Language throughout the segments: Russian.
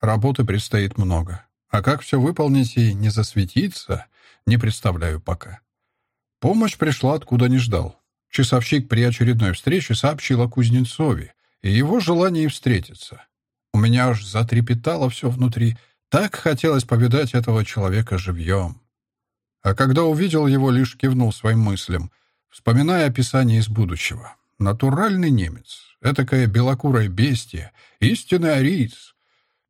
Работы предстоит много. А как все выполнить и не засветиться, не представляю пока. Помощь пришла, откуда не ждал. Часовщик при очередной встрече сообщил о Кузнецове и его желании встретиться. У меня аж затрепетало все внутри. Так хотелось повидать этого человека живьем. А когда увидел его, лишь кивнул своим мыслям, вспоминая описание из будущего. Натуральный немец, этакое белокурое бестие, истинный ариец.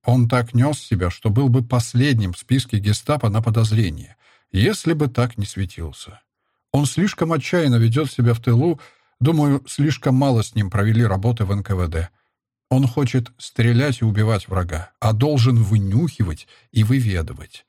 Он так нес себя, что был бы последним в списке гестапо на подозрение, если бы так не светился. Он слишком отчаянно ведет себя в тылу, думаю, слишком мало с ним провели работы в НКВД. Он хочет стрелять и убивать врага, а должен вынюхивать и выведывать.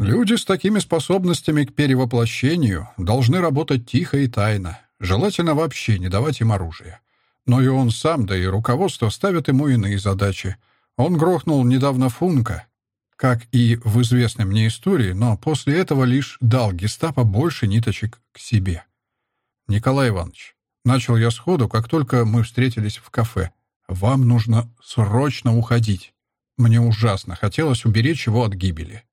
Люди с такими способностями к перевоплощению должны работать тихо и тайно, желательно вообще не давать им оружие. Но и он сам, да и руководство ставят ему иные задачи. Он грохнул недавно Функа, как и в известной мне истории, но после этого лишь дал гестапо больше ниточек к себе. «Николай Иванович, начал я сходу, как только мы встретились в кафе. Вам нужно срочно уходить. Мне ужасно хотелось уберечь его от гибели.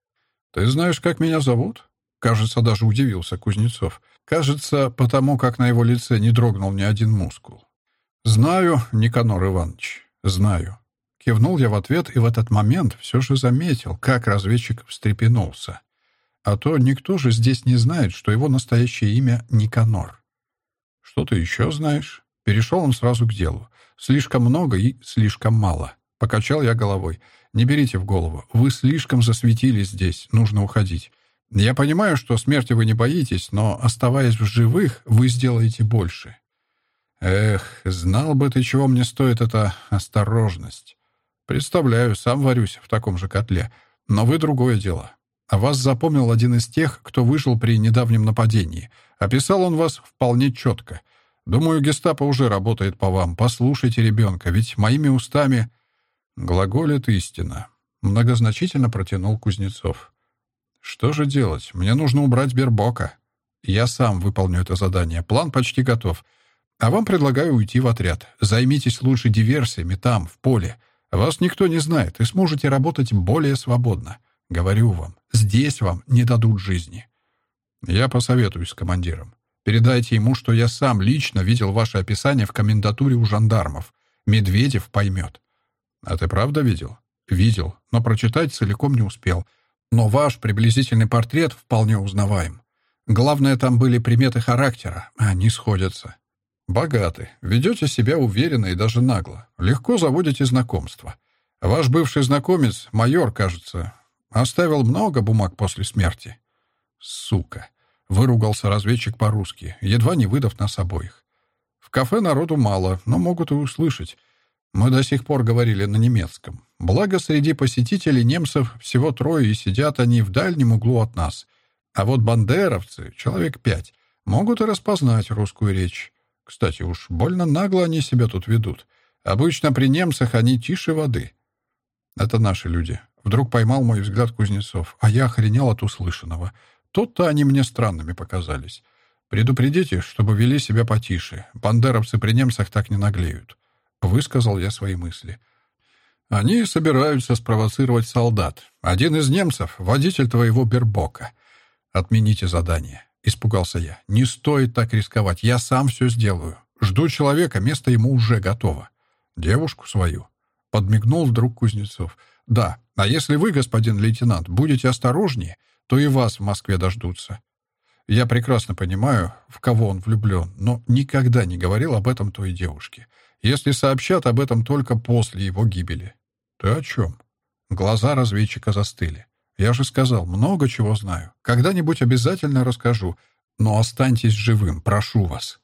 Ты знаешь, как меня зовут?» Кажется, даже удивился Кузнецов. Кажется, потому как на его лице не дрогнул ни один мускул. «Знаю, Никанор Иванович, знаю. Кивнул я в ответ и в этот момент все же заметил, как разведчик встрепенулся. А то никто же здесь не знает, что его настоящее имя Никанор. «Что ты еще знаешь?» Перешел он сразу к делу. «Слишком много и слишком мало». Покачал я головой. «Не берите в голову. Вы слишком засветились здесь. Нужно уходить. Я понимаю, что смерти вы не боитесь, но, оставаясь в живых, вы сделаете больше». «Эх, знал бы ты, чего мне стоит эта осторожность». Представляю, сам варюсь в таком же котле. Но вы другое дело. А вас запомнил один из тех, кто выжил при недавнем нападении. Описал он вас вполне четко. Думаю, гестапо уже работает по вам. Послушайте ребенка, ведь моими устами... Глаголит истина. Многозначительно протянул Кузнецов. Что же делать? Мне нужно убрать Бербока. Я сам выполню это задание. План почти готов. А вам предлагаю уйти в отряд. Займитесь лучше диверсиями там, в поле. Вас никто не знает, и сможете работать более свободно. Говорю вам, здесь вам не дадут жизни. Я посоветуюсь с командиром. Передайте ему, что я сам лично видел ваше описание в комендатуре у жандармов. Медведев поймет. А ты правда видел? Видел, но прочитать целиком не успел. Но ваш приблизительный портрет вполне узнаваем. Главное, там были приметы характера, они сходятся. Богаты, ведете себя уверенно и даже нагло. Легко заводите знакомства. Ваш бывший знакомец, майор, кажется, оставил много бумаг после смерти. Сука. Выругался разведчик по-русски, едва не выдав нас обоих. В кафе народу мало, но могут и услышать. Мы до сих пор говорили на немецком. Благо, среди посетителей немцев всего трое, и сидят они в дальнем углу от нас. А вот бандеровцы, человек пять, могут и распознать русскую речь. Кстати, уж больно нагло они себя тут ведут. Обычно при немцах они тише воды. Это наши люди. Вдруг поймал мой взгляд Кузнецов, а я охренел от услышанного. Тут-то они мне странными показались. Предупредите, чтобы вели себя потише. Бандеровцы при немцах так не наглеют. Высказал я свои мысли. Они собираются спровоцировать солдат. Один из немцев — водитель твоего Бербока. Отмените задание. Испугался я. «Не стоит так рисковать. Я сам все сделаю. Жду человека, место ему уже готово. Девушку свою». Подмигнул вдруг Кузнецов. «Да, а если вы, господин лейтенант, будете осторожнее, то и вас в Москве дождутся. Я прекрасно понимаю, в кого он влюблен, но никогда не говорил об этом той девушке. Если сообщат об этом только после его гибели». «Ты о чем?» Глаза разведчика застыли. Я же сказал, много чего знаю. Когда-нибудь обязательно расскажу. Но останьтесь живым, прошу вас.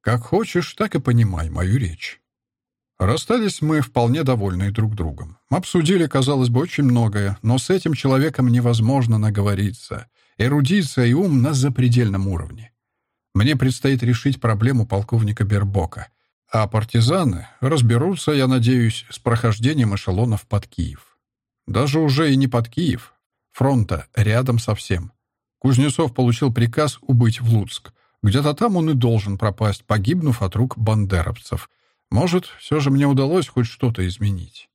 Как хочешь, так и понимай мою речь. Расстались мы вполне довольны друг другом. Обсудили, казалось бы, очень многое, но с этим человеком невозможно наговориться. Эрудиция и ум на запредельном уровне. Мне предстоит решить проблему полковника Бербока. А партизаны разберутся, я надеюсь, с прохождением эшелонов под Киев. Даже уже и не под Киев, Фронта рядом совсем. Кузнецов получил приказ убыть в Луцк. Где-то там он и должен пропасть, погибнув от рук бандеровцев. Может, все же мне удалось хоть что-то изменить.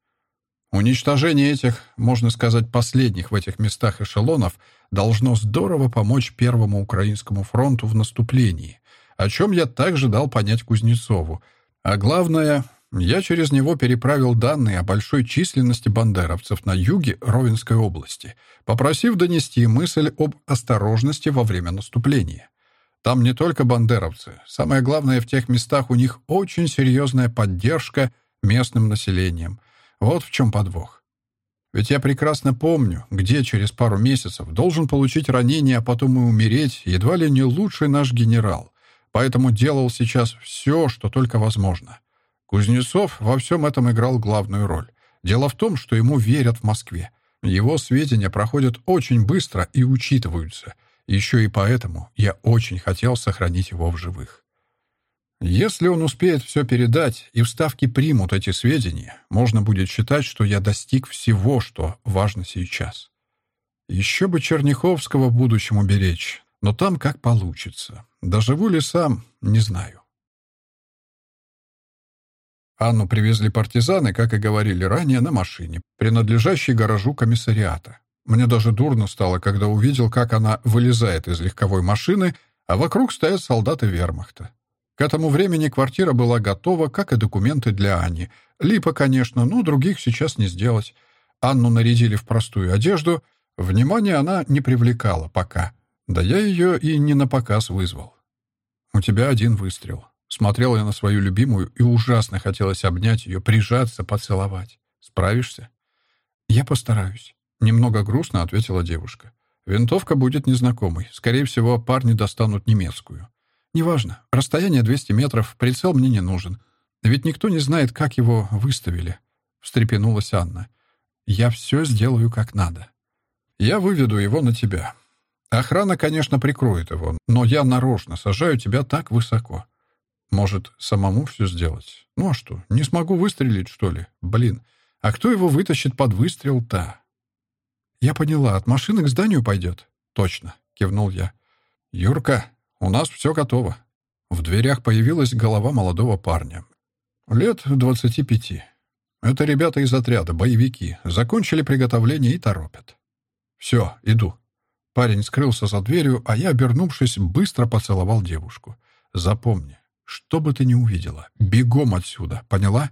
Уничтожение этих, можно сказать, последних в этих местах эшелонов должно здорово помочь Первому Украинскому фронту в наступлении, о чем я также дал понять Кузнецову. А главное, я через него переправил данные о большой численности бандеровцев на юге Ровенской области, попросив донести мысль об осторожности во время наступления. Там не только бандеровцы. Самое главное, в тех местах у них очень серьезная поддержка местным населением – вот в чем подвох. Ведь я прекрасно помню, где через пару месяцев должен получить ранение, а потом и умереть едва ли не лучший наш генерал. Поэтому делал сейчас все, что только возможно. Кузнецов во всем этом играл главную роль. Дело в том, что ему верят в Москве. Его сведения проходят очень быстро и учитываются. Еще и поэтому я очень хотел сохранить его в живых. Если он успеет все передать, и вставки примут эти сведения, можно будет считать, что я достиг всего, что важно сейчас. Еще бы Черняховского в будущем уберечь, но там как получится. Доживу ли сам, не знаю. Анну привезли партизаны, как и говорили ранее, на машине, принадлежащей гаражу комиссариата. Мне даже дурно стало, когда увидел, как она вылезает из легковой машины, а вокруг стоят солдаты вермахта. К этому времени квартира была готова, как и документы для Ани. Липа, конечно, но других сейчас не сделать. Анну нарядили в простую одежду. Внимание она не привлекала пока. Да я ее и не на показ вызвал. «У тебя один выстрел». Смотрел я на свою любимую, и ужасно хотелось обнять ее, прижаться, поцеловать. «Справишься?» «Я постараюсь», — немного грустно ответила девушка. «Винтовка будет незнакомой. Скорее всего, парни достанут немецкую». «Неважно. Расстояние 200 метров, прицел мне не нужен. Ведь никто не знает, как его выставили», — встрепенулась Анна. «Я все сделаю как надо. Я выведу его на тебя. Охрана, конечно, прикроет его, но я нарочно сажаю тебя так высоко. Может, самому все сделать? Ну а что, не смогу выстрелить, что ли? Блин, а кто его вытащит под выстрел-то?» «Я поняла, от машины к зданию пойдет?» «Точно», — кивнул я. «Юрка, «У нас все готово». В дверях появилась голова молодого парня. Лет двадцати пяти. Это ребята из отряда, боевики. Закончили приготовление и торопят. «Все, иду». Парень скрылся за дверью, а я, обернувшись, быстро поцеловал девушку. «Запомни, что бы ты ни увидела, бегом отсюда, поняла?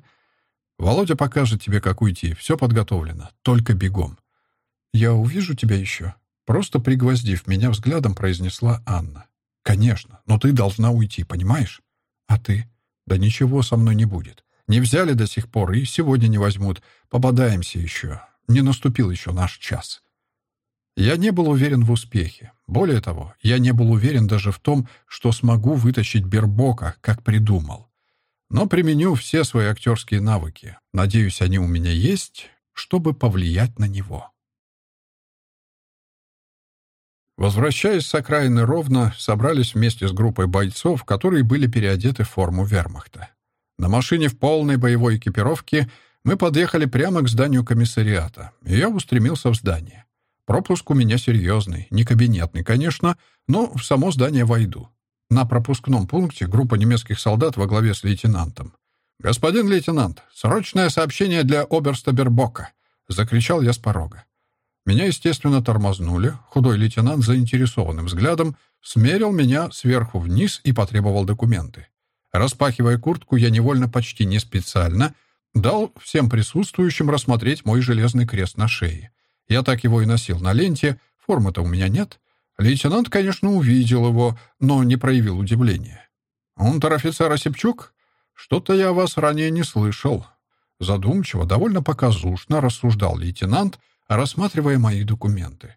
Володя покажет тебе, как уйти. Все подготовлено. Только бегом». «Я увижу тебя еще», — просто пригвоздив меня взглядом, произнесла Анна. «Конечно, но ты должна уйти, понимаешь?» «А ты?» «Да ничего со мной не будет. Не взяли до сих пор и сегодня не возьмут. Попадаемся еще. Не наступил еще наш час». Я не был уверен в успехе. Более того, я не был уверен даже в том, что смогу вытащить Бербока, как придумал. Но применю все свои актерские навыки. Надеюсь, они у меня есть, чтобы повлиять на него. Возвращаясь с окраины Ровно, собрались вместе с группой бойцов, которые были переодеты в форму вермахта. На машине в полной боевой экипировке мы подъехали прямо к зданию комиссариата, и я устремился в здание. Пропуск у меня серьезный, не кабинетный, конечно, но в само здание войду. На пропускном пункте группа немецких солдат во главе с лейтенантом. «Господин лейтенант, срочное сообщение для оберста Бербока!» — закричал я с порога. Меня, естественно, тормознули. Худой лейтенант заинтересованным взглядом смерил меня сверху вниз и потребовал документы. Распахивая куртку, я невольно, почти не специально, дал всем присутствующим рассмотреть мой железный крест на шее. Я так его и носил на ленте, формы-то у меня нет. Лейтенант, конечно, увидел его, но не проявил удивления. «Унтер-офицер Осипчук? Что-то я о вас ранее не слышал». Задумчиво, довольно показушно рассуждал лейтенант, рассматривая мои документы.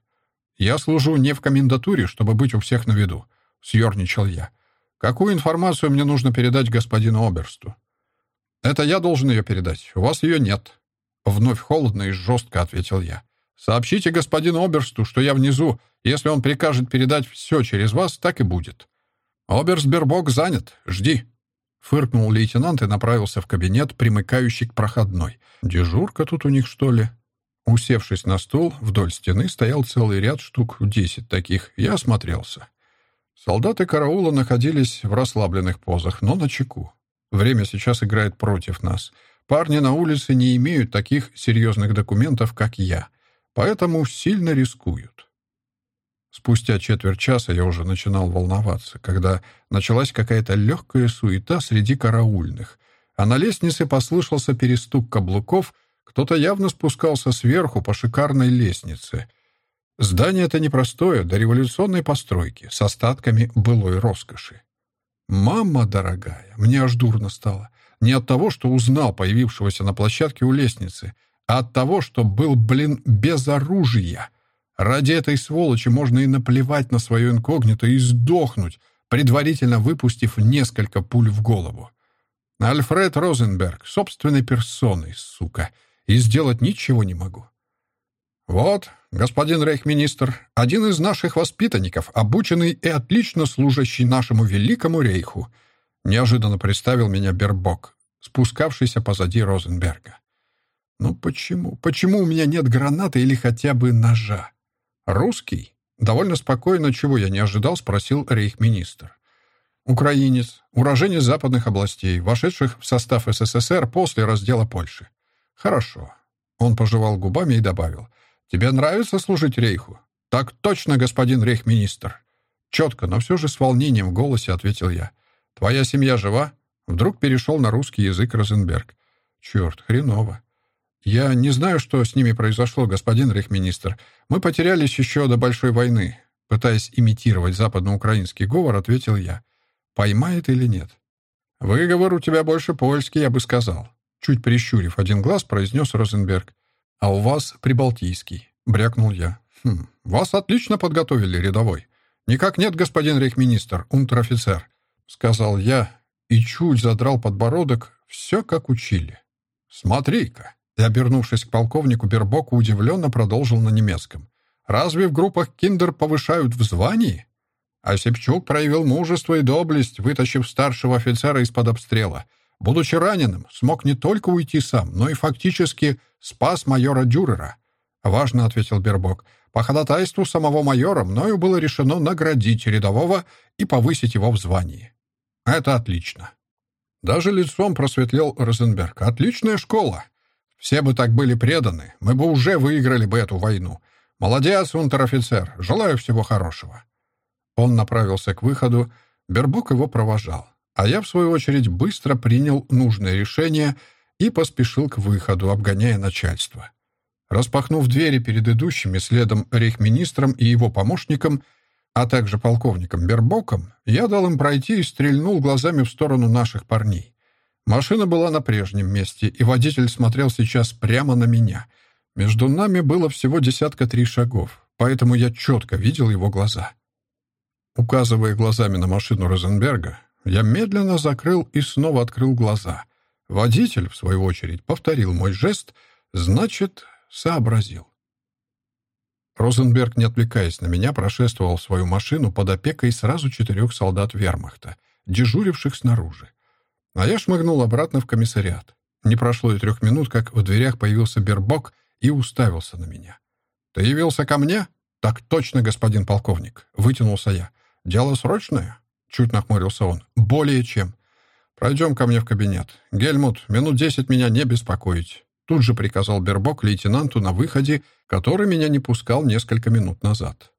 «Я служу не в комендатуре, чтобы быть у всех на виду», — съерничал я. «Какую информацию мне нужно передать господину Оберсту?» «Это я должен ее передать. У вас ее нет». Вновь холодно и жестко ответил я. «Сообщите господину Оберсту, что я внизу. Если он прикажет передать все через вас, так и будет». «Оберсбербок занят. Жди». Фыркнул лейтенант и направился в кабинет, примыкающий к проходной. «Дежурка тут у них, что ли?» Усевшись на стул, вдоль стены стоял целый ряд штук десять таких. Я осмотрелся. Солдаты караула находились в расслабленных позах, но на чеку. Время сейчас играет против нас. Парни на улице не имеют таких серьезных документов, как я, поэтому сильно рискуют. Спустя четверть часа я уже начинал волноваться, когда началась какая-то легкая суета среди караульных, а на лестнице послышался перестук каблуков, кто-то явно спускался сверху по шикарной лестнице. Здание это непростое, до революционной постройки, с остатками былой роскоши. «Мама дорогая!» Мне аж дурно стало. Не от того, что узнал появившегося на площадке у лестницы, а от того, что был, блин, без оружия. Ради этой сволочи можно и наплевать на свое инкогнито и сдохнуть, предварительно выпустив несколько пуль в голову. Альфред Розенберг, собственной персоной, сука, и сделать ничего не могу. Вот, господин рейхминистр, один из наших воспитанников, обученный и отлично служащий нашему великому рейху — Неожиданно представил меня Бербок, спускавшийся позади Розенберга. «Ну почему? Почему у меня нет гранаты или хотя бы ножа?» «Русский?» Довольно спокойно, чего я не ожидал, спросил рейхминистр. «Украинец, уроженец западных областей, вошедших в состав СССР после раздела Польши». «Хорошо». Он пожевал губами и добавил. «Тебе нравится служить рейху?» «Так точно, господин рейхминистр». Четко, но все же с волнением в голосе ответил я. «Твоя семья жива?» Вдруг перешел на русский язык Розенберг. «Черт, хреново. Я не знаю, что с ними произошло, господин рейхминистр. Мы потерялись еще до Большой войны». Пытаясь имитировать западноукраинский говор, ответил я. «Поймает или нет?» «Выговор у тебя больше польский, я бы сказал». Чуть прищурив один глаз, произнес Розенберг. «А у вас прибалтийский», — брякнул я. «Хм, вас отлично подготовили, рядовой». «Никак нет, господин рейхминистр, унтер-офицер. — сказал я и чуть задрал подбородок, все как учили. «Смотри-ка!» Обернувшись к полковнику Бербоку, удивленно продолжил на немецком. «Разве в группах киндер повышают в звании?» А Сепчук проявил мужество и доблесть, вытащив старшего офицера из-под обстрела. Будучи раненым, смог не только уйти сам, но и фактически спас майора Дюрера. «Важно», — ответил Бербок. «По ходатайству самого майора мною было решено наградить рядового и повысить его в звании. Это отлично. Даже лицом просветлел Розенберг. Отличная школа. Все бы так были преданы, мы бы уже выиграли бы эту войну. Молодец, унтер-офицер. Желаю всего хорошего. Он направился к выходу. Бербук его провожал. А я, в свою очередь, быстро принял нужное решение и поспешил к выходу, обгоняя начальство. Распахнув двери перед идущими следом рейхминистром и его помощником, а также полковником Бербоком, я дал им пройти и стрельнул глазами в сторону наших парней. Машина была на прежнем месте, и водитель смотрел сейчас прямо на меня. Между нами было всего десятка три шагов, поэтому я четко видел его глаза. Указывая глазами на машину Розенберга, я медленно закрыл и снова открыл глаза. Водитель, в свою очередь, повторил мой жест, значит, сообразил. Розенберг, не отвлекаясь на меня, прошествовал свою машину под опекой сразу четырех солдат вермахта, дежуривших снаружи. А я шмыгнул обратно в комиссариат. Не прошло и трех минут, как в дверях появился Бербок и уставился на меня. «Ты явился ко мне?» «Так точно, господин полковник», — вытянулся я. «Дело срочное?» — чуть нахмурился он. «Более чем. Пройдем ко мне в кабинет. Гельмут, минут десять меня не беспокоить. Тут же приказал Бербок лейтенанту на выходе, который меня не пускал несколько минут назад.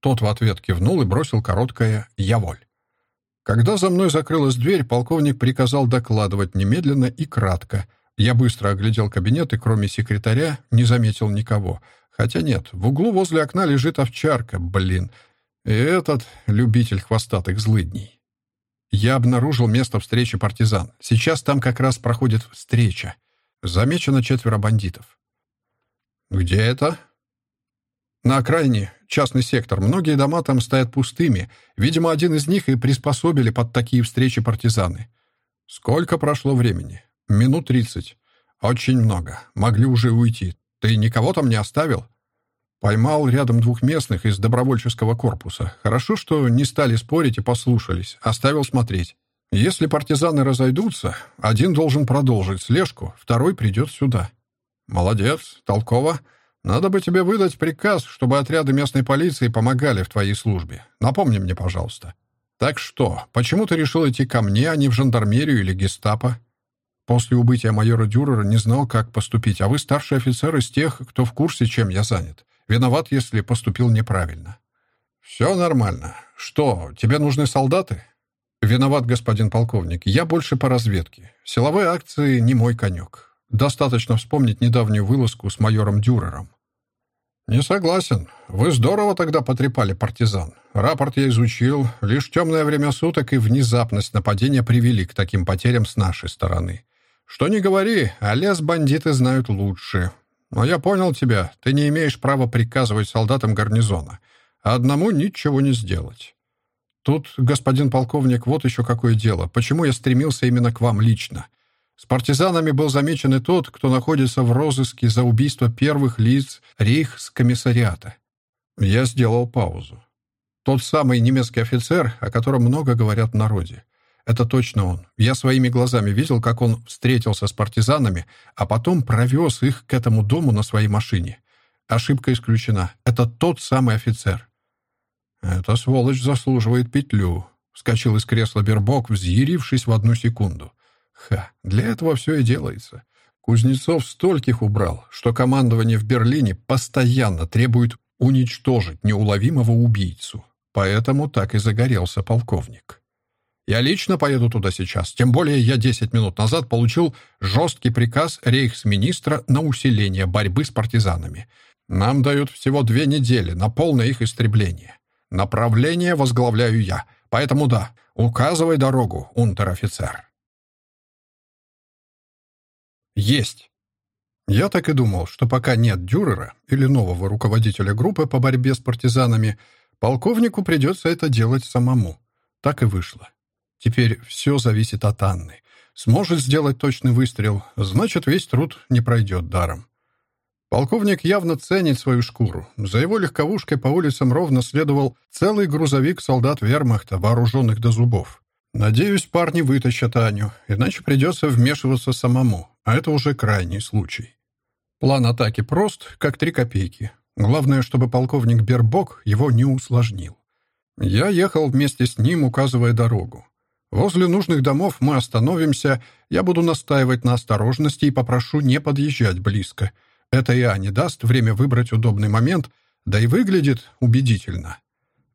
Тот в ответ кивнул и бросил короткое «Я воль». Когда за мной закрылась дверь, полковник приказал докладывать немедленно и кратко. Я быстро оглядел кабинет и, кроме секретаря, не заметил никого. Хотя нет, в углу возле окна лежит овчарка, блин. И этот любитель хвостатых злыдней. Я обнаружил место встречи партизан. Сейчас там как раз проходит встреча. Замечено четверо бандитов. Где это? На окраине, частный сектор. Многие дома там стоят пустыми. Видимо, один из них и приспособили под такие встречи партизаны. Сколько прошло времени? Минут тридцать. Очень много. Могли уже уйти. Ты никого там не оставил? Поймал рядом двух местных из добровольческого корпуса. Хорошо, что не стали спорить и послушались. Оставил смотреть. Если партизаны разойдутся, один должен продолжить слежку, второй придет сюда. Молодец, толково. Надо бы тебе выдать приказ, чтобы отряды местной полиции помогали в твоей службе. Напомни мне, пожалуйста. Так что, почему ты решил идти ко мне, а не в жандармерию или гестапо? После убытия майора Дюрера не знал, как поступить, а вы старший офицер из тех, кто в курсе, чем я занят. Виноват, если поступил неправильно». «Все нормально. Что, тебе нужны солдаты?» «Виноват, господин полковник. Я больше по разведке. Силовые акции не мой конек. Достаточно вспомнить недавнюю вылазку с майором Дюрером». «Не согласен. Вы здорово тогда потрепали партизан. Рапорт я изучил. Лишь темное время суток и внезапность нападения привели к таким потерям с нашей стороны. Что не говори, а лес бандиты знают лучше. Но я понял тебя. Ты не имеешь права приказывать солдатам гарнизона. А одному ничего не сделать. Тут, господин полковник, вот еще какое дело. Почему я стремился именно к вам лично? С партизанами был замечен и тот, кто находится в розыске за убийство первых лиц рейхскомиссариата. Я сделал паузу. Тот самый немецкий офицер, о котором много говорят в народе. Это точно он. Я своими глазами видел, как он встретился с партизанами, а потом провез их к этому дому на своей машине. Ошибка исключена. Это тот самый офицер. «Эта сволочь заслуживает петлю», — вскочил из кресла Бербок, взъярившись в одну секунду. «Ха, для этого все и делается. Кузнецов стольких убрал, что командование в Берлине постоянно требует уничтожить неуловимого убийцу. Поэтому так и загорелся полковник». Я лично поеду туда сейчас. Тем более я 10 минут назад получил жесткий приказ рейхсминистра на усиление борьбы с партизанами. Нам дают всего две недели на полное их истребление. Направление возглавляю я. Поэтому да, указывай дорогу, унтер-офицер. Есть. Я так и думал, что пока нет Дюрера или нового руководителя группы по борьбе с партизанами, полковнику придется это делать самому. Так и вышло. Теперь все зависит от Анны. Сможет сделать точный выстрел, значит, весь труд не пройдет даром. Полковник явно ценит свою шкуру. За его легковушкой по улицам ровно следовал целый грузовик солдат вермахта, вооруженных до зубов. Надеюсь, парни вытащат Аню, иначе придется вмешиваться самому, а это уже крайний случай. План атаки прост, как три копейки. Главное, чтобы полковник Бербок его не усложнил. Я ехал вместе с ним, указывая дорогу. Возле нужных домов мы остановимся, я буду настаивать на осторожности и попрошу не подъезжать близко. Это и Ане даст время выбрать удобный момент, да и выглядит убедительно.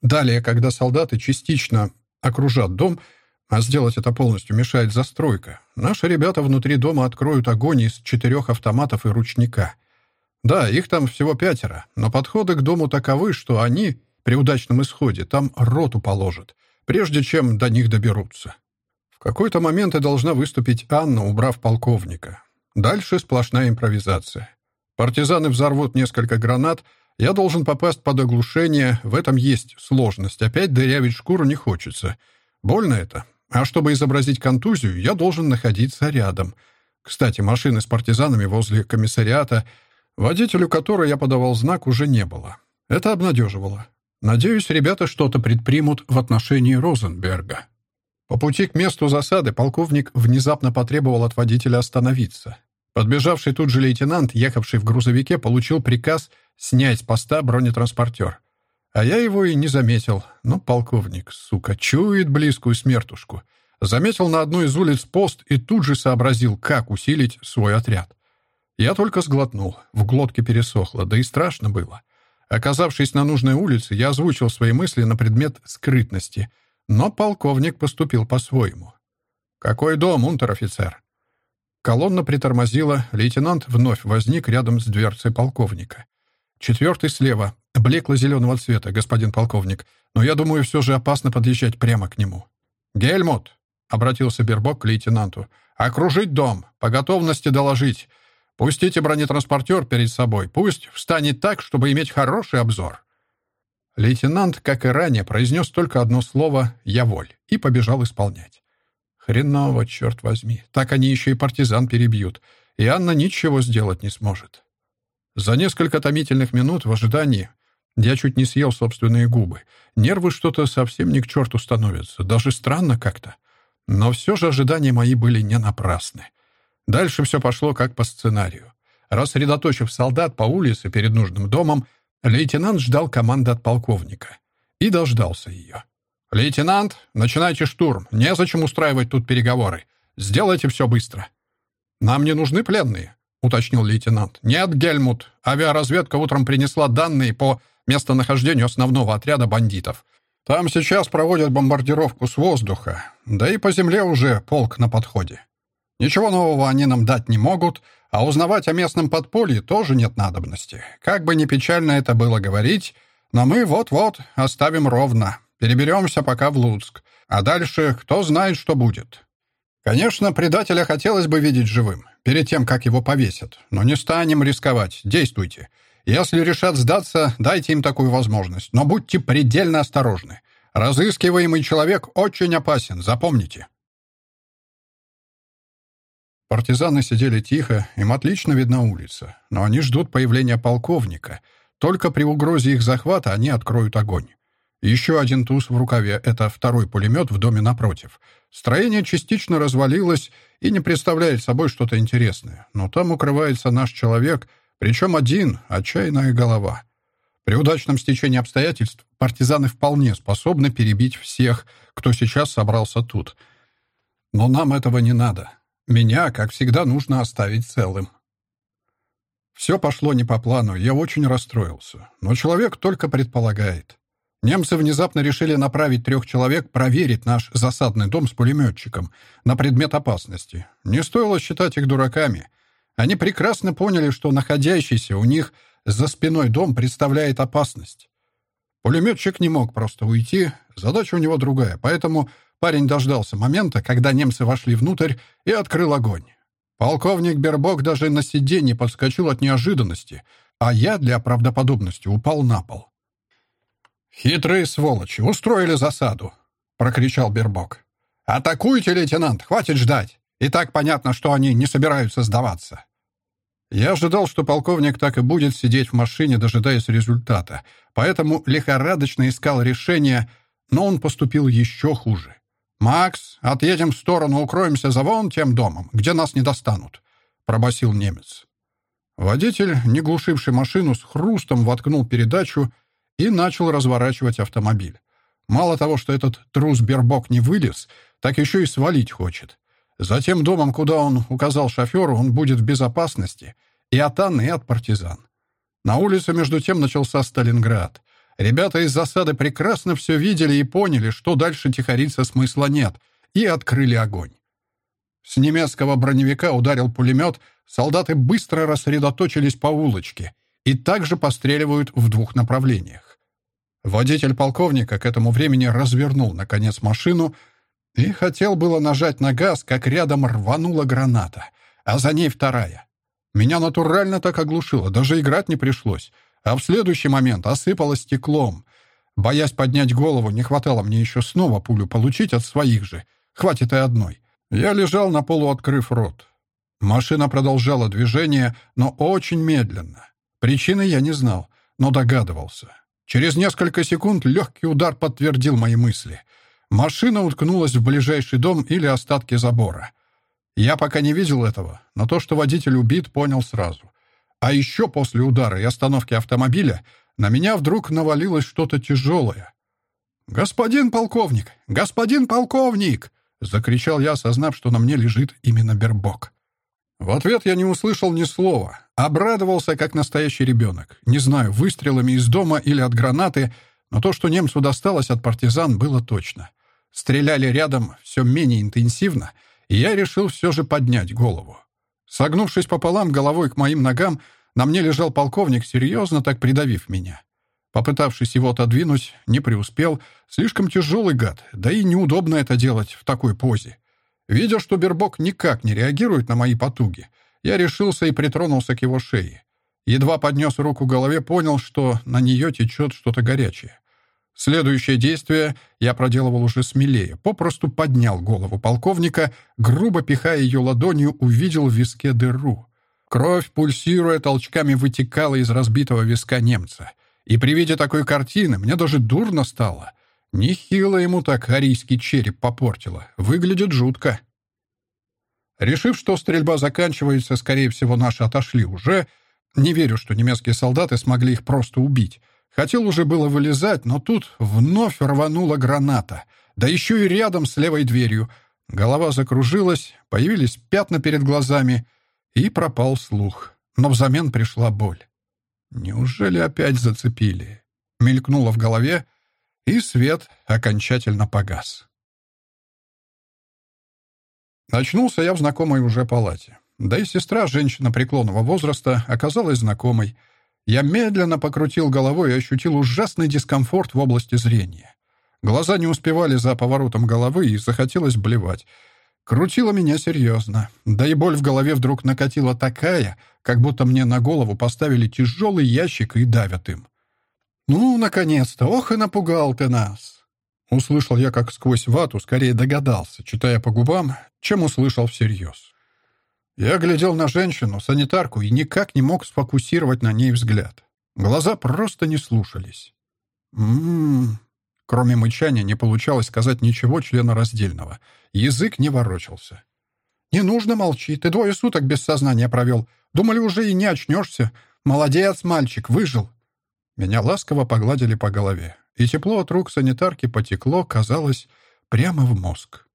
Далее, когда солдаты частично окружат дом, а сделать это полностью мешает застройка, наши ребята внутри дома откроют огонь из четырех автоматов и ручника. Да, их там всего пятеро, но подходы к дому таковы, что они, при удачном исходе, там роту положат — прежде чем до них доберутся. В какой-то момент и должна выступить Анна, убрав полковника. Дальше сплошная импровизация. Партизаны взорвут несколько гранат, я должен попасть под оглушение, в этом есть сложность, опять дырявить шкуру не хочется. Больно это. А чтобы изобразить контузию, я должен находиться рядом. Кстати, машины с партизанами возле комиссариата, водителю которой я подавал знак, уже не было. Это обнадеживало. Надеюсь, ребята что-то предпримут в отношении Розенберга. По пути к месту засады полковник внезапно потребовал от водителя остановиться. Подбежавший тут же лейтенант, ехавший в грузовике, получил приказ снять с поста бронетранспортер. А я его и не заметил. Но полковник, сука, чует близкую смертушку. Заметил на одной из улиц пост и тут же сообразил, как усилить свой отряд. Я только сглотнул, в глотке пересохло, да и страшно было. Оказавшись на нужной улице, я озвучил свои мысли на предмет скрытности, но полковник поступил по-своему. «Какой дом, унтер-офицер?» Колонна притормозила, лейтенант вновь возник рядом с дверцей полковника. «Четвертый слева, блекло-зеленого цвета, господин полковник, но я думаю, все же опасно подъезжать прямо к нему». «Гельмут!» — обратился Бербок к лейтенанту. «Окружить дом, по готовности доложить. Пустите бронетранспортер перед собой. Пусть встанет так, чтобы иметь хороший обзор». Лейтенант, как и ранее, произнес только одно слово «я воль» и побежал исполнять. Хреново, черт возьми. Так они еще и партизан перебьют, и Анна ничего сделать не сможет. За несколько томительных минут в ожидании я чуть не съел собственные губы. Нервы что-то совсем не к черту становятся, даже странно как-то. Но все же ожидания мои были не напрасны. Дальше все пошло как по сценарию. Рассредоточив солдат по улице перед нужным домом, лейтенант ждал команды от полковника. И дождался ее. «Лейтенант, начинайте штурм. Незачем устраивать тут переговоры. Сделайте все быстро». «Нам не нужны пленные», — уточнил лейтенант. «Нет, Гельмут. Авиаразведка утром принесла данные по местонахождению основного отряда бандитов. Там сейчас проводят бомбардировку с воздуха. Да и по земле уже полк на подходе. Ничего нового они нам дать не могут, а узнавать о местном подполье тоже нет надобности. Как бы ни печально это было говорить, но мы вот-вот оставим ровно. Переберемся пока в Луцк. А дальше кто знает, что будет. Конечно, предателя хотелось бы видеть живым, перед тем, как его повесят. Но не станем рисковать. Действуйте. Если решат сдаться, дайте им такую возможность. Но будьте предельно осторожны. Разыскиваемый человек очень опасен, запомните. Партизаны сидели тихо, им отлично видна улица. Но они ждут появления полковника. Только при угрозе их захвата они откроют огонь. Еще один туз в рукаве — это второй пулемет в доме напротив. Строение частично развалилось и не представляет собой что-то интересное. Но там укрывается наш человек, причем один, отчаянная голова. При удачном стечении обстоятельств партизаны вполне способны перебить всех, кто сейчас собрался тут. Но нам этого не надо. Меня, как всегда, нужно оставить целым. Все пошло не по плану, я очень расстроился. Но человек только предполагает. Немцы внезапно решили направить трех человек проверить наш засадный дом с пулеметчиком на предмет опасности. Не стоило считать их дураками. Они прекрасно поняли, что находящийся у них за спиной дом представляет опасность. Пулеметчик не мог просто уйти, задача у него другая, поэтому парень дождался момента, когда немцы вошли внутрь и открыл огонь. Полковник Бербок даже на сиденье подскочил от неожиданности, а я для правдоподобности упал на пол. «Хитрые сволочи! Устроили засаду!» — прокричал Бербок. «Атакуйте, лейтенант! Хватит ждать! И так понятно, что они не собираются сдаваться!» Я ожидал, что полковник так и будет сидеть в машине, дожидаясь результата, поэтому лихорадочно искал решение, но он поступил еще хуже. «Макс, отъедем в сторону, укроемся за вон тем домом, где нас не достанут», — пробасил немец. Водитель, не глушивший машину, с хрустом воткнул передачу и начал разворачивать автомобиль. Мало того, что этот трус Бербок не вылез, так еще и свалить хочет. Затем домом, куда он указал шоферу, он будет в безопасности и от Анны, и от партизан. На улице, между тем, начался Сталинград. Ребята из засады прекрасно все видели и поняли, что дальше тихориться смысла нет, и открыли огонь. С немецкого броневика ударил пулемет, солдаты быстро рассредоточились по улочке и также постреливают в двух направлениях. Водитель полковника к этому времени развернул, наконец, машину и хотел было нажать на газ, как рядом рванула граната, а за ней вторая. Меня натурально так оглушило, даже играть не пришлось, а в следующий момент осыпало стеклом. Боясь поднять голову, не хватало мне еще снова пулю получить от своих же. Хватит и одной. Я лежал на полу, открыв рот. Машина продолжала движение, но очень медленно. Причины я не знал, но догадывался. Через несколько секунд легкий удар подтвердил мои мысли. Машина уткнулась в ближайший дом или остатки забора. Я пока не видел этого, но то, что водитель убит, понял сразу. А еще после удара и остановки автомобиля на меня вдруг навалилось что-то тяжелое. «Господин полковник! Господин полковник!» — закричал я, осознав, что на мне лежит именно Бербок. В ответ я не услышал ни слова. Обрадовался, как настоящий ребенок. Не знаю, выстрелами из дома или от гранаты, но то, что немцу досталось от партизан, было точно. Стреляли рядом все менее интенсивно, и я решил все же поднять голову. Согнувшись пополам головой к моим ногам, на мне лежал полковник, серьезно так придавив меня. Попытавшись его отодвинуть, не преуспел. Слишком тяжелый гад, да и неудобно это делать в такой позе. Видя, что Бербок никак не реагирует на мои потуги, я решился и притронулся к его шее. Едва поднес руку к голове, понял, что на нее течет что-то горячее. Следующее действие я проделывал уже смелее. Попросту поднял голову полковника, грубо пихая ее ладонью, увидел в виске дыру. Кровь, пульсируя толчками, вытекала из разбитого виска немца. И при виде такой картины мне даже дурно стало — Нехило ему так арийский череп попортило. Выглядит жутко. Решив, что стрельба заканчивается, скорее всего, наши отошли уже. Не верю, что немецкие солдаты смогли их просто убить. Хотел уже было вылезать, но тут вновь рванула граната. Да еще и рядом с левой дверью. Голова закружилась, появились пятна перед глазами, и пропал слух. Но взамен пришла боль. Неужели опять зацепили? Мелькнуло в голове, и свет окончательно погас. Очнулся я в знакомой уже палате. Да и сестра, женщина преклонного возраста, оказалась знакомой. Я медленно покрутил головой и ощутил ужасный дискомфорт в области зрения. Глаза не успевали за поворотом головы, и захотелось блевать. Крутило меня серьезно. Да и боль в голове вдруг накатила такая, как будто мне на голову поставили тяжелый ящик и давят им. «Ну, наконец-то! Ох и напугал ты нас!» Услышал я как сквозь вату, скорее догадался, читая по губам, чем услышал всерьез. Я глядел на женщину, санитарку, и никак не мог сфокусировать на ней взгляд. Глаза просто не слушались. «М-м-м...» Кроме мычания не получалось сказать ничего членораздельного. Язык не ворочался. «Не нужно молчи. Ты двое суток без сознания провел. Думали, уже и не очнешься. Молодец, мальчик, выжил». Меня ласково погладили по голове, и тепло от рук санитарки потекло, казалось, прямо в мозг.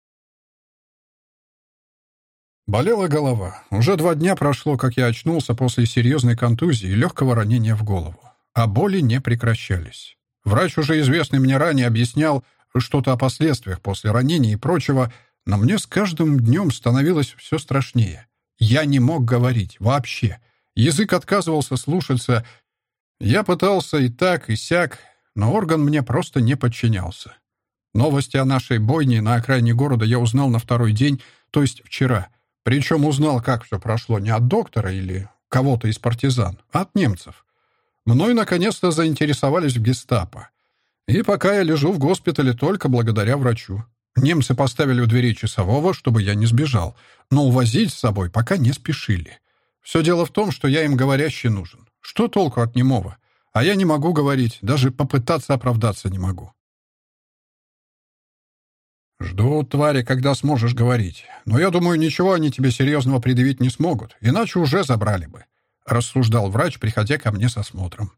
Болела голова. Уже два дня прошло, как я очнулся после серьезной контузии и легкого ранения в голову. А боли не прекращались. Врач, уже известный мне ранее, объяснял что-то о последствиях после ранения и прочего, но мне с каждым днем становилось все страшнее. Я не мог говорить вообще. Язык отказывался слушаться. Я пытался и так, и сяк, но орган мне просто не подчинялся. Новости о нашей бойне на окраине города я узнал на второй день, то есть вчера. Причем узнал, как все прошло не от доктора или кого-то из партизан, а от немцев. Мной наконец-то заинтересовались в гестапо. И пока я лежу в госпитале только благодаря врачу. Немцы поставили у двери часового, чтобы я не сбежал, но увозить с собой пока не спешили. Все дело в том, что я им говорящий нужен. Что толку от немого? А я не могу говорить, даже попытаться оправдаться не могу. «Жду, твари, когда сможешь говорить. Но я думаю, ничего они тебе серьезного предъявить не смогут, иначе уже забрали бы рассуждал врач, приходя ко мне со смотром.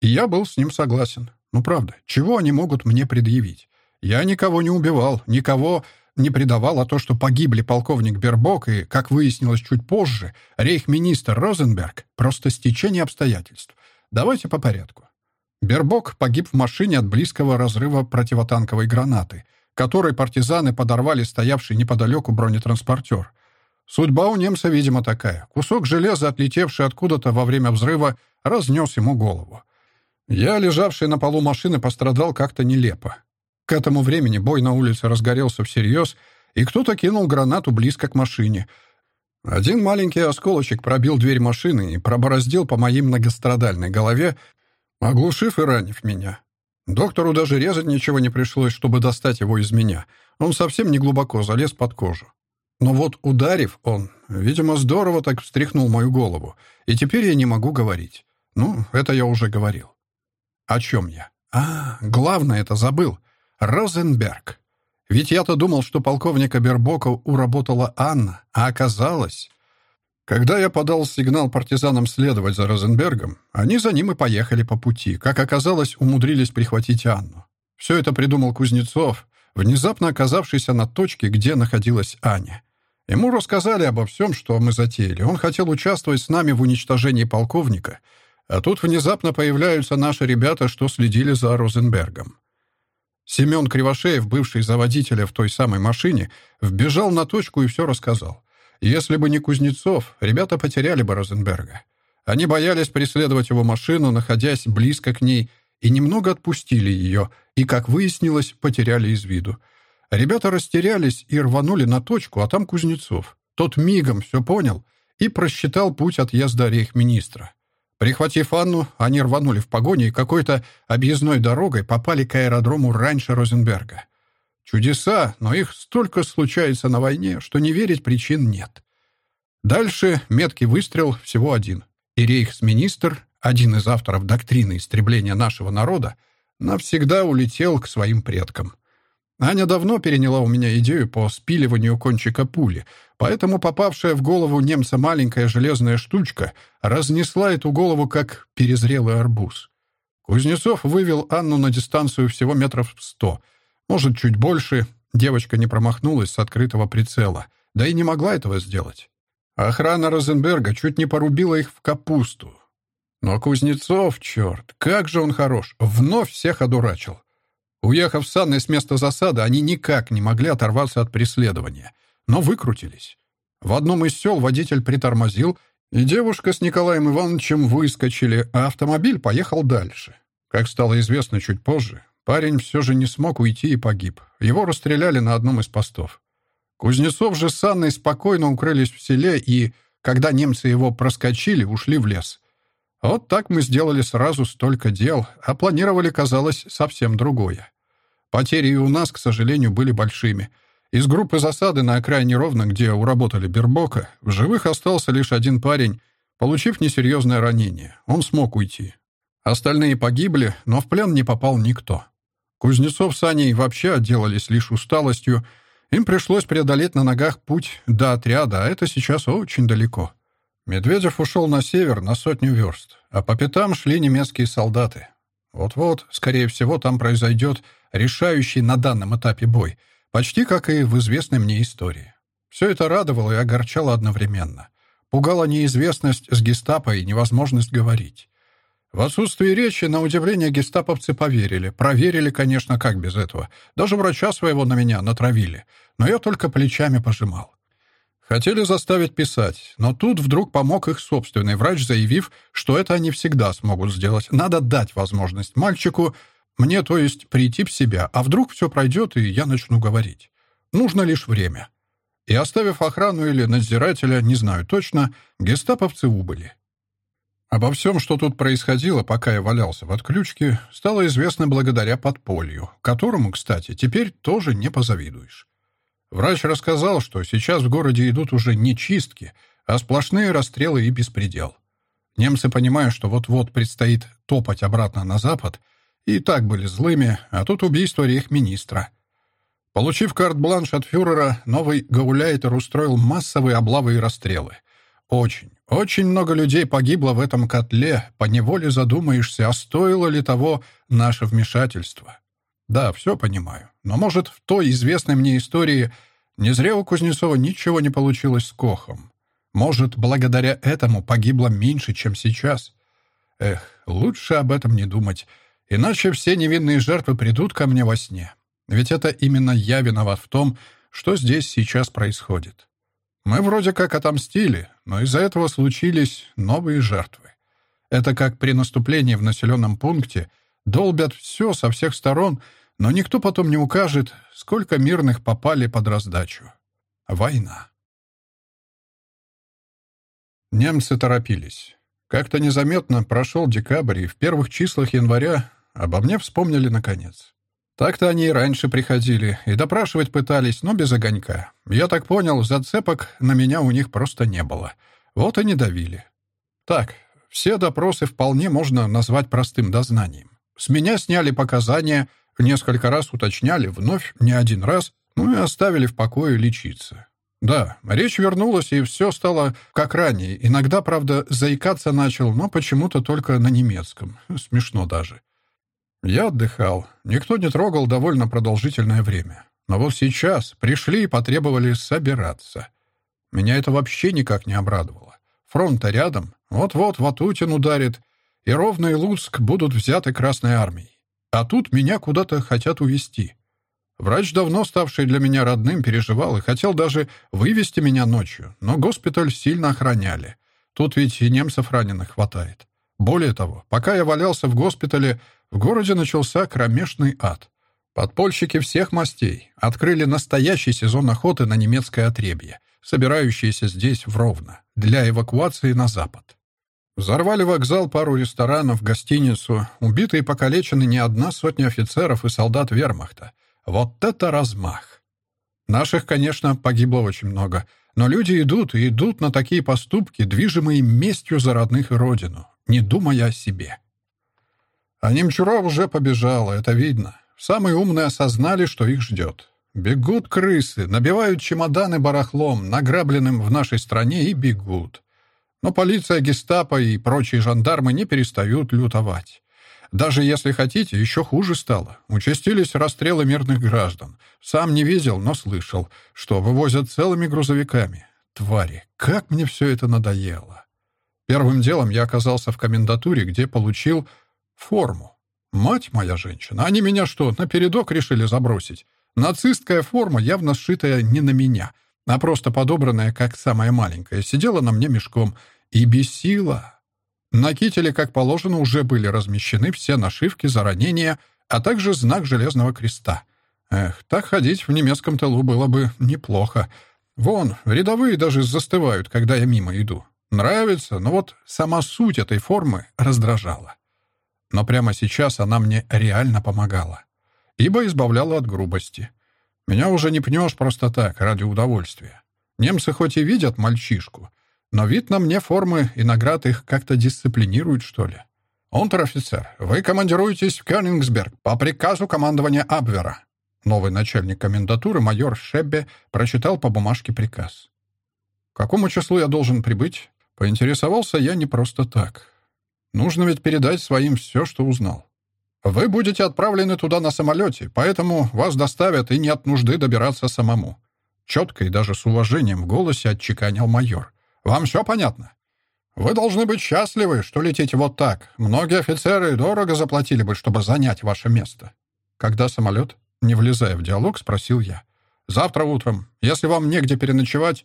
И я был с ним согласен. Ну, правда, чего они могут мне предъявить? Я никого не убивал, никого не предавал, а то, что погибли полковник Бербок и, как выяснилось чуть позже, рейхминистр Розенберг, просто стечение обстоятельств. Давайте по порядку. Бербок погиб в машине от близкого разрыва противотанковой гранаты, которой партизаны подорвали стоявший неподалеку бронетранспортер — Судьба у немца, видимо, такая. Кусок железа, отлетевший откуда-то во время взрыва, разнес ему голову. Я, лежавший на полу машины, пострадал как-то нелепо. К этому времени бой на улице разгорелся всерьез, и кто-то кинул гранату близко к машине. Один маленький осколочек пробил дверь машины и пробороздил по моей многострадальной голове, оглушив и ранив меня. Доктору даже резать ничего не пришлось, чтобы достать его из меня. Он совсем не глубоко залез под кожу. Но вот ударив он, видимо, здорово так встряхнул мою голову, и теперь я не могу говорить. Ну, это я уже говорил. О чем я? А, главное это забыл. Розенберг. Ведь я-то думал, что полковника Бербока уработала Анна, а оказалось... Когда я подал сигнал партизанам следовать за Розенбергом, они за ним и поехали по пути. Как оказалось, умудрились прихватить Анну. Все это придумал Кузнецов, внезапно оказавшийся на точке, где находилась Аня. Ему рассказали обо всем, что мы затеяли. Он хотел участвовать с нами в уничтожении полковника, а тут внезапно появляются наши ребята, что следили за Розенбергом. Семен Кривошеев, бывший за водителя в той самой машине, вбежал на точку и все рассказал. Если бы не Кузнецов, ребята потеряли бы Розенберга. Они боялись преследовать его машину, находясь близко к ней, и немного отпустили ее, и, как выяснилось, потеряли из виду. Ребята растерялись и рванули на точку, а там Кузнецов. Тот мигом все понял и просчитал путь отъезда рейхминистра. Прихватив Анну, они рванули в погоне и какой-то объездной дорогой попали к аэродрому раньше Розенберга. Чудеса, но их столько случается на войне, что не верить причин нет. Дальше меткий выстрел всего один. И рейхсминистр, один из авторов доктрины истребления нашего народа, навсегда улетел к своим предкам. Аня давно переняла у меня идею по спиливанию кончика пули, поэтому попавшая в голову немца маленькая железная штучка разнесла эту голову, как перезрелый арбуз. Кузнецов вывел Анну на дистанцию всего метров сто, может, чуть больше, Девочка не промахнулась с открытого прицела, да и не могла этого сделать. Охрана Розенберга чуть не порубила их в капусту. Но Кузнецов, черт, как же он хорош, вновь всех одурачил. Уехав с Анной с места засады, они никак не могли оторваться от преследования, но выкрутились. В одном из сел водитель притормозил, и девушка с Николаем Ивановичем выскочили, а автомобиль поехал дальше. Как стало известно чуть позже, парень все же не смог уйти и погиб. Его расстреляли на одном из постов. Кузнецов же с Анной спокойно укрылись в селе и, когда немцы его проскочили, ушли в лес. Вот так мы сделали сразу столько дел, а планировали, казалось, совсем другое. Потери и у нас, к сожалению, были большими. Из группы засады на окраине Ровно, где уработали Бербока, в живых остался лишь один парень, получив несерьезное ранение. Он смог уйти. Остальные погибли, но в плен не попал никто. Кузнецов с Аней вообще отделались лишь усталостью. Им пришлось преодолеть на ногах путь до отряда, а это сейчас очень далеко. Медведев ушел на север на сотню верст, а по пятам шли немецкие солдаты. Вот-вот, скорее всего, там произойдет решающий на данном этапе бой, почти как и в известной мне истории. Все это радовало и огорчало одновременно. Пугала неизвестность с гестапо и невозможность говорить. В отсутствие речи, на удивление, гестаповцы поверили. Проверили, конечно, как без этого. Даже врача своего на меня натравили. Но я только плечами пожимал. Хотели заставить писать, но тут вдруг помог их собственный врач, заявив, что это они всегда смогут сделать. Надо дать возможность мальчику, мне, то есть, прийти в себя, а вдруг все пройдет, и я начну говорить. Нужно лишь время. И оставив охрану или надзирателя, не знаю точно, гестаповцы убыли. Обо всем, что тут происходило, пока я валялся в отключке, стало известно благодаря подполью, которому, кстати, теперь тоже не позавидуешь. Врач рассказал, что сейчас в городе идут уже не чистки, а сплошные расстрелы и беспредел. Немцы, понимая, что вот-вот предстоит топать обратно на запад, и так были злыми, а тут убийство рейхминистра. Получив карт-бланш от фюрера, новый гауляйтер устроил массовые облавы и расстрелы. Очень, очень много людей погибло в этом котле, поневоле задумаешься, а стоило ли того наше вмешательство. Да, все понимаю. Но, может, в той известной мне истории не зря у Кузнецова ничего не получилось с Кохом. Может, благодаря этому погибло меньше, чем сейчас. Эх, лучше об этом не думать, иначе все невинные жертвы придут ко мне во сне. Ведь это именно я виноват в том, что здесь сейчас происходит. Мы вроде как отомстили, но из-за этого случились новые жертвы. Это как при наступлении в населенном пункте — Долбят все со всех сторон, но никто потом не укажет, сколько мирных попали под раздачу. Война. Немцы торопились. Как-то незаметно прошел декабрь, и в первых числах января обо мне вспомнили наконец. Так-то они и раньше приходили, и допрашивать пытались, но без огонька. Я так понял, зацепок на меня у них просто не было. Вот и не давили. Так, все допросы вполне можно назвать простым дознанием. С меня сняли показания, несколько раз уточняли, вновь не один раз, ну и оставили в покое лечиться. Да, речь вернулась, и все стало как ранее. Иногда, правда, заикаться начал, но почему-то только на немецком. Смешно даже. Я отдыхал. Никто не трогал довольно продолжительное время. Но вот сейчас пришли и потребовали собираться. Меня это вообще никак не обрадовало. Фронт-то рядом. Вот-вот Ватутин ударит — и Ровно и Луцк будут взяты Красной Армией. А тут меня куда-то хотят увезти. Врач, давно ставший для меня родным, переживал и хотел даже вывести меня ночью, но госпиталь сильно охраняли. Тут ведь и немцев раненых хватает. Более того, пока я валялся в госпитале, в городе начался кромешный ад. Подпольщики всех мастей открыли настоящий сезон охоты на немецкое отребье, собирающееся здесь в Ровно, для эвакуации на запад. Взорвали вокзал, пару ресторанов, гостиницу. Убиты и покалечены не одна сотня офицеров и солдат вермахта. Вот это размах! Наших, конечно, погибло очень много. Но люди идут и идут на такие поступки, движимые местью за родных и родину, не думая о себе. А Немчура уже побежала, это видно. Самые умные осознали, что их ждет. Бегут крысы, набивают чемоданы барахлом, награбленным в нашей стране, и бегут. Но полиция, гестапо и прочие жандармы не перестают лютовать. Даже если хотите, еще хуже стало. Участились расстрелы мирных граждан. Сам не видел, но слышал, что вывозят целыми грузовиками. Твари, как мне все это надоело. Первым делом я оказался в комендатуре, где получил форму. Мать моя женщина, они меня что, на передок решили забросить? Нацистская форма, явно сшитая не на меня, а просто подобранная, как самая маленькая, сидела на мне мешком и бесила. На кителе, как положено, уже были размещены все нашивки за ранения, а также знак Железного Креста. Эх, так ходить в немецком тылу было бы неплохо. Вон, рядовые даже застывают, когда я мимо иду. Нравится, но вот сама суть этой формы раздражала. Но прямо сейчас она мне реально помогала. Ибо избавляла от грубости. Меня уже не пнешь просто так, ради удовольствия. Немцы хоть и видят мальчишку, но вид на мне формы и наград их как-то дисциплинирует, что ли. «Унтер-офицер, вы командируетесь в Кёнигсберг по приказу командования Абвера». Новый начальник комендатуры, майор Шеббе, прочитал по бумажке приказ. «К какому числу я должен прибыть?» Поинтересовался я не просто так. Нужно ведь передать своим все, что узнал. «Вы будете отправлены туда на самолете, поэтому вас доставят и нет нужды добираться самому». Четко и даже с уважением в голосе отчеканил майор. Вам все понятно? Вы должны быть счастливы, что летите вот так. Многие офицеры дорого заплатили бы, чтобы занять ваше место. Когда самолет? Не влезая в диалог, спросил я. Завтра утром. Если вам негде переночевать...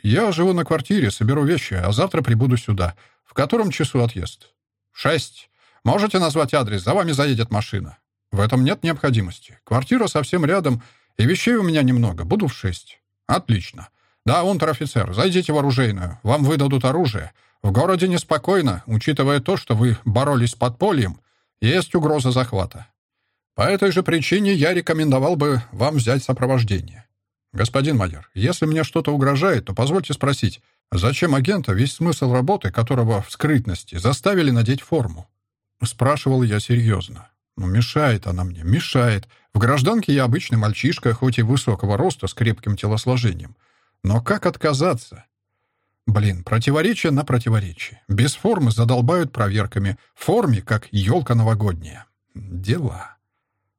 Я живу на квартире, соберу вещи, а завтра прибуду сюда. В котором часу отъезд? Шесть. Можете назвать адрес? За вами заедет машина. В этом нет необходимости. Квартира совсем рядом, и вещей у меня немного. Буду в шесть. Отлично. «Да, унтер-офицер, зайдите в оружейную. Вам выдадут оружие. В городе неспокойно, учитывая то, что вы боролись с подпольем. Есть угроза захвата. По этой же причине я рекомендовал бы вам взять сопровождение. Господин майор, если мне что-то угрожает, то позвольте спросить, зачем агента весь смысл работы, которого в скрытности, заставили надеть форму?» Спрашивал я серьезно. «Ну, мешает она мне, мешает. В гражданке я обычный мальчишка, хоть и высокого роста, с крепким телосложением». Но как отказаться? Блин, противоречие на противоречие. Без формы задолбают проверками. В форме, как елка новогодняя. Дела.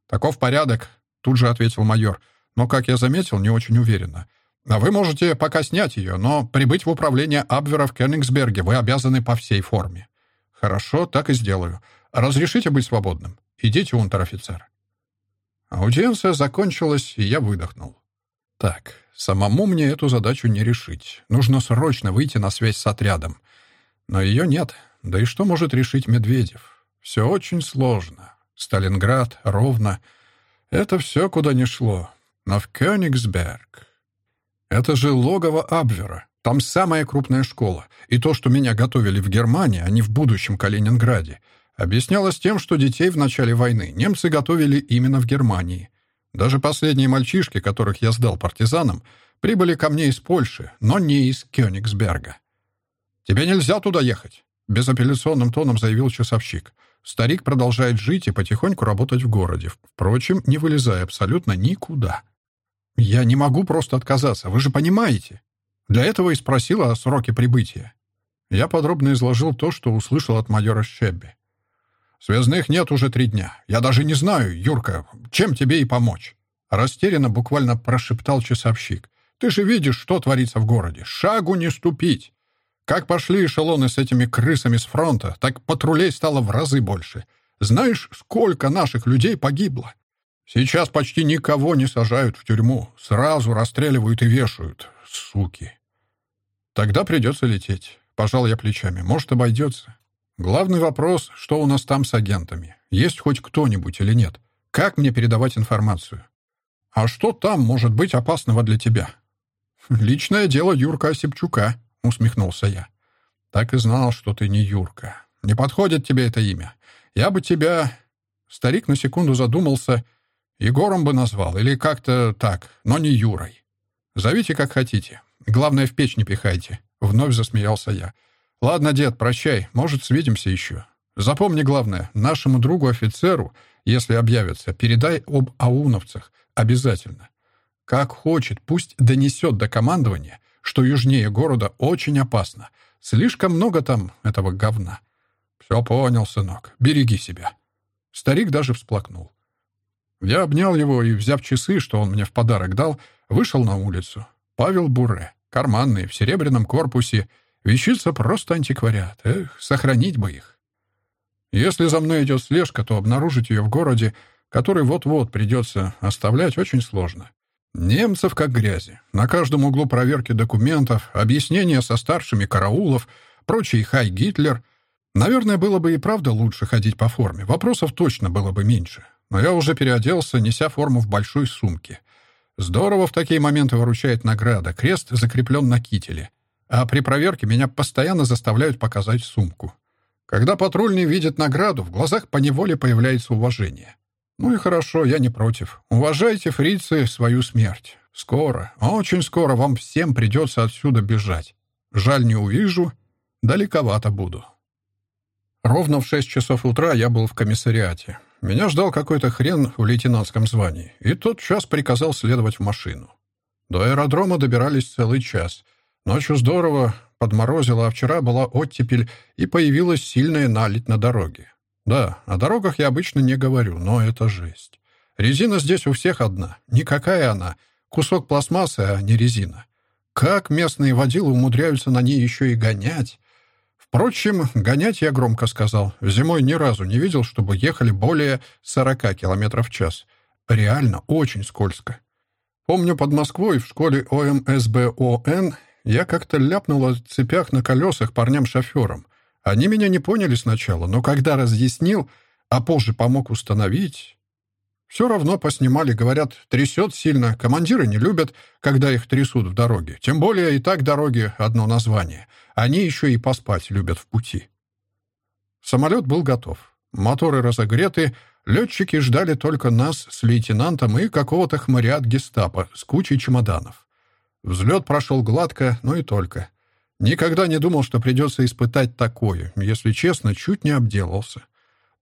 Таков порядок, тут же ответил майор. Но, как я заметил, не очень уверенно. Вы можете пока снять ее, но прибыть в управление Абвера в Кёнигсберге вы обязаны по всей форме. Хорошо, так и сделаю. Разрешите быть свободным. Идите, унтер-офицер. Аудиенция закончилась, и я выдохнул. Так, самому мне эту задачу не решить. Нужно срочно выйти на связь с отрядом. Но ее нет. Да и что может решить Медведев? Все очень сложно. Сталинград, Ровно. Это все куда ни шло. Но в Кёнигсберг... Это же логово Абвера. Там самая крупная школа. И то, что меня готовили в Германии, а не в будущем Калининграде, объяснялось тем, что детей в начале войны немцы готовили именно в Германии. Даже последние мальчишки, которых я сдал партизанам, прибыли ко мне из Польши, но не из Кёнигсберга. «Тебе нельзя туда ехать», — безапелляционным тоном заявил часовщик. Старик продолжает жить и потихоньку работать в городе, впрочем, не вылезая абсолютно никуда. «Я не могу просто отказаться, вы же понимаете». Для этого и спросил о сроке прибытия. Я подробно изложил то, что услышал от майора Щебби. Связных нет уже три дня. Я даже не знаю, Юрка, чем тебе и помочь. Растерянно буквально прошептал часовщик. Ты же видишь, что творится в городе. Шагу не ступить. Как пошли эшелоны с этими крысами с фронта, так патрулей стало в разы больше. Знаешь, сколько наших людей погибло? Сейчас почти никого не сажают в тюрьму. Сразу расстреливают и вешают. Суки. Тогда придется лететь. Пожал я плечами. Может, обойдется. Главный вопрос, что у нас там с агентами? Есть хоть кто-нибудь или нет? Как мне передавать информацию? А что там может быть опасного для тебя? Личное дело Юрка Осипчука, усмехнулся я. Так и знал, что ты не Юрка. Не подходит тебе это имя. Я бы тебя... Старик на секунду задумался. Егором бы назвал, или как-то так, но не Юрой. Зовите как хотите. Главное, в печь не пихайте. Вновь засмеялся я. «Ладно, дед, прощай. Может, свидимся еще. Запомни главное, нашему другу-офицеру, если объявится, передай об ауновцах. Обязательно. Как хочет, пусть донесет до командования, что южнее города очень опасно. Слишком много там этого говна. Все понял, сынок. Береги себя». Старик даже всплакнул. Я обнял его и, взяв часы, что он мне в подарок дал, вышел на улицу. Павел Буре, карманный, в серебряном корпусе, вещица просто антиквариат. Эх, сохранить бы их. Если за мной идет слежка, то обнаружить ее в городе, который вот-вот придется оставлять, очень сложно. Немцев как грязи. На каждом углу проверки документов, объяснения со старшими караулов, прочий хай Гитлер. Наверное, было бы и правда лучше ходить по форме. Вопросов точно было бы меньше. Но я уже переоделся, неся форму в большой сумке. Здорово в такие моменты выручает награда. Крест закреплен на кителе. А при проверке меня постоянно заставляют показать сумку. Когда патрульный видит награду, в глазах поневоле появляется уважение. Ну и хорошо, я не против. Уважайте, фрицы, свою смерть. Скоро, очень скоро вам всем придется отсюда бежать. Жаль, не увижу. Далековато буду. Ровно в шесть часов утра я был в комиссариате. Меня ждал какой-то хрен в лейтенантском звании, и тот час приказал следовать в машину. До аэродрома добирались целый час. Ночью здорово, подморозило, а вчера была оттепель, и появилась сильная наледь на дороге. Да, о дорогах я обычно не говорю, но это жесть. Резина здесь у всех одна. Никакая она. Кусок пластмассы, а не резина. Как местные водилы умудряются на ней еще и гонять? Впрочем, гонять я громко сказал. Зимой ни разу не видел, чтобы ехали более 40 км в час. Реально очень скользко. Помню, под Москвой в школе ОМСБОН я как-то ляпнул о цепях на колесах парням-шоферам. Они меня не поняли сначала, но когда разъяснил, а позже помог установить... Все равно поснимали, говорят, трясет сильно. Командиры не любят, когда их трясут в дороге. Тем более и так дороги — одно название. Они еще и поспать любят в пути. Самолет был готов. Моторы разогреты, летчики ждали только нас с лейтенантом и какого-то хмыря от гестапо с кучей чемоданов. Взлет прошел гладко, но и только. Никогда не думал, что придется испытать такое. Если честно, чуть не обделался.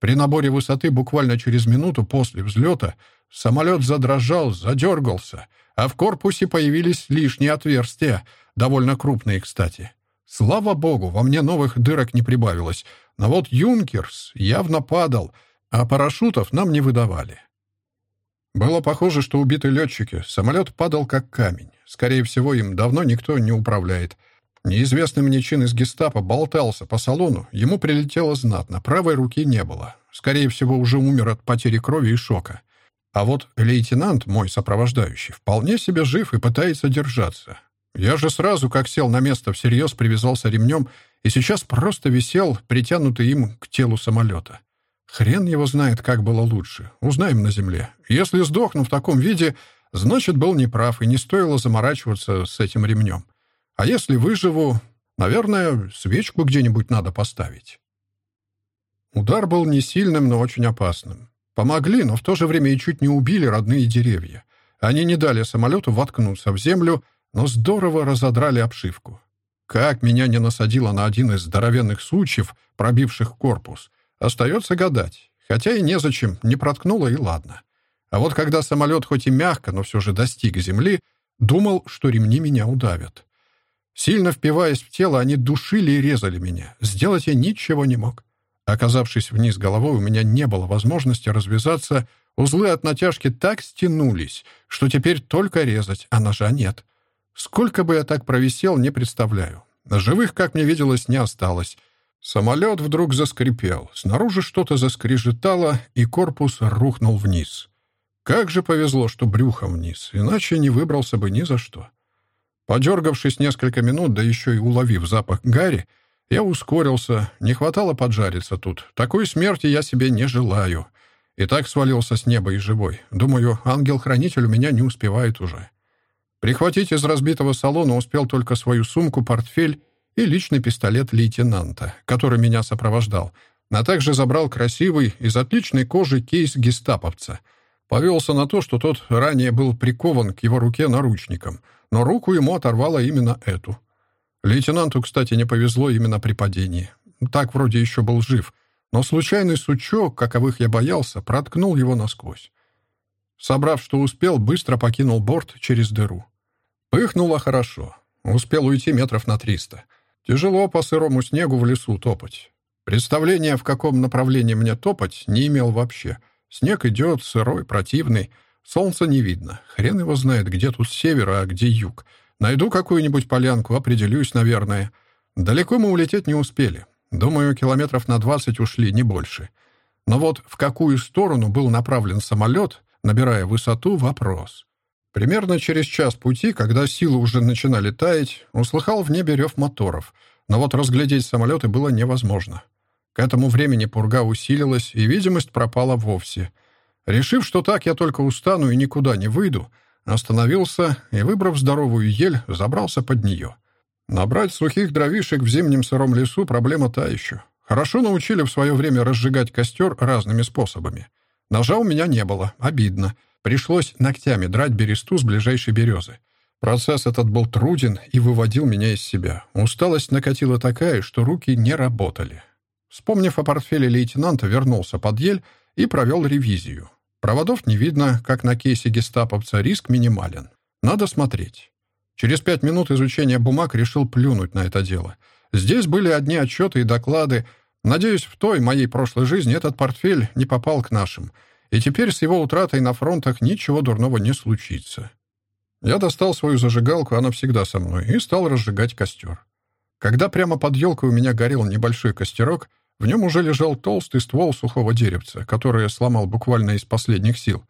При наборе высоты буквально через минуту после взлета самолет задрожал, задергался, а в корпусе появились лишние отверстия, довольно крупные, кстати. Слава богу, во мне новых дырок не прибавилось, но вот «Юнкерс» явно падал, а парашютов нам не выдавали. Было похоже, что убиты летчики. Самолет падал как камень. Скорее всего, им давно никто не управляет. Неизвестный мне чин из гестапо болтался по салону. Ему прилетело знатно. Правой руки не было. Скорее всего, уже умер от потери крови и шока. А вот лейтенант, мой сопровождающий, вполне себе жив и пытается держаться. Я же сразу, как сел на место, всерьез привязался ремнем и сейчас просто висел, притянутый им к телу самолета. Хрен его знает, как было лучше. Узнаем на земле. Если сдохну в таком виде, значит, был неправ, и не стоило заморачиваться с этим ремнем. А если выживу, наверное, свечку где-нибудь надо поставить. Удар был не сильным, но очень опасным. Помогли, но в то же время и чуть не убили родные деревья. Они не дали самолету воткнуться в землю, но здорово разодрали обшивку. Как меня не насадило на один из здоровенных сучьев, пробивших корпус, остается гадать. Хотя и незачем, не проткнуло и ладно. А вот когда самолет хоть и мягко, но все же достиг земли, думал, что ремни меня удавят. Сильно впиваясь в тело, они душили и резали меня. Сделать я ничего не мог. Оказавшись вниз головой, у меня не было возможности развязаться. Узлы от натяжки так стянулись, что теперь только резать, а ножа нет. Сколько бы я так провисел, не представляю. Живых, как мне виделось, не осталось. Самолет вдруг заскрипел. Снаружи что-то заскрежетало, и корпус рухнул вниз. Как же повезло, что брюхом вниз, иначе не выбрался бы ни за что. Подергавшись несколько минут, да еще и уловив запах гари, я ускорился. Не хватало поджариться тут. Такой смерти я себе не желаю. И так свалился с неба и живой. Думаю, ангел-хранитель у меня не успевает уже. Прихватить из разбитого салона успел только свою сумку, портфель и личный пистолет лейтенанта, который меня сопровождал, а также забрал красивый, из отличной кожи кейс гестаповца. Повелся на то, что тот ранее был прикован к его руке наручником, но руку ему оторвало именно эту. Лейтенанту, кстати, не повезло именно при падении. Так вроде еще был жив, но случайный сучок, каковых я боялся, проткнул его насквозь. Собрав, что успел, быстро покинул борт через дыру. Пыхнуло хорошо. Успел уйти метров на триста. Тяжело по сырому снегу в лесу топать. Представления, в каком направлении мне топать, не имел вообще. Снег идет, сырой, противный. Солнца не видно. Хрен его знает, где тут север, а где юг. Найду какую-нибудь полянку, определюсь, наверное. Далеко мы улететь не успели. Думаю, километров на двадцать ушли, не больше. Но вот в какую сторону был направлен самолет, набирая высоту, вопрос. Примерно через час пути, когда силы уже начинали таять, услыхал в небе рев моторов, но вот разглядеть самолеты было невозможно. К этому времени пурга усилилась, и видимость пропала вовсе. Решив, что так я только устану и никуда не выйду, остановился и, выбрав здоровую ель, забрался под нее. Набрать сухих дровишек в зимнем сыром лесу — проблема та еще. Хорошо научили в свое время разжигать костер разными способами. Ножа у меня не было, обидно — Пришлось ногтями драть бересту с ближайшей березы. Процесс этот был труден и выводил меня из себя. Усталость накатила такая, что руки не работали. Вспомнив о портфеле лейтенанта, вернулся под ель и провел ревизию. Проводов не видно, как на кейсе гестаповца, риск минимален. Надо смотреть. Через пять минут изучения бумаг решил плюнуть на это дело. Здесь были одни отчеты и доклады. Надеюсь, в той моей прошлой жизни этот портфель не попал к нашим — и теперь с его утратой на фронтах ничего дурного не случится. Я достал свою зажигалку, она всегда со мной, и стал разжигать костер. Когда прямо под елкой у меня горел небольшой костерок, в нем уже лежал толстый ствол сухого деревца, который я сломал буквально из последних сил.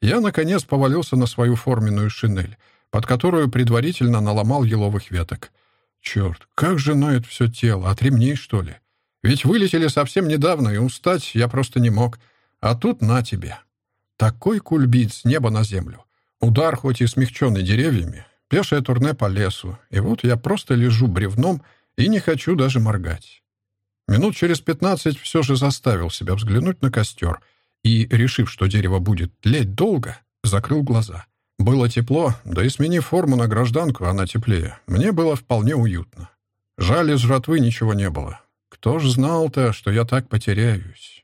Я, наконец, повалился на свою форменную шинель, под которую предварительно наломал еловых веток. Черт, как же ноет все тело, от ремней, что ли? Ведь вылетели совсем недавно, и устать я просто не мог — а тут на тебе. Такой кульбит с неба на землю. Удар, хоть и смягченный деревьями, пешее турне по лесу, и вот я просто лежу бревном и не хочу даже моргать. Минут через пятнадцать все же заставил себя взглянуть на костер и, решив, что дерево будет тлеть долго, закрыл глаза. Было тепло, да и сменив форму на гражданку, она теплее. Мне было вполне уютно. Жаль, из жратвы ничего не было. Кто ж знал-то, что я так потеряюсь?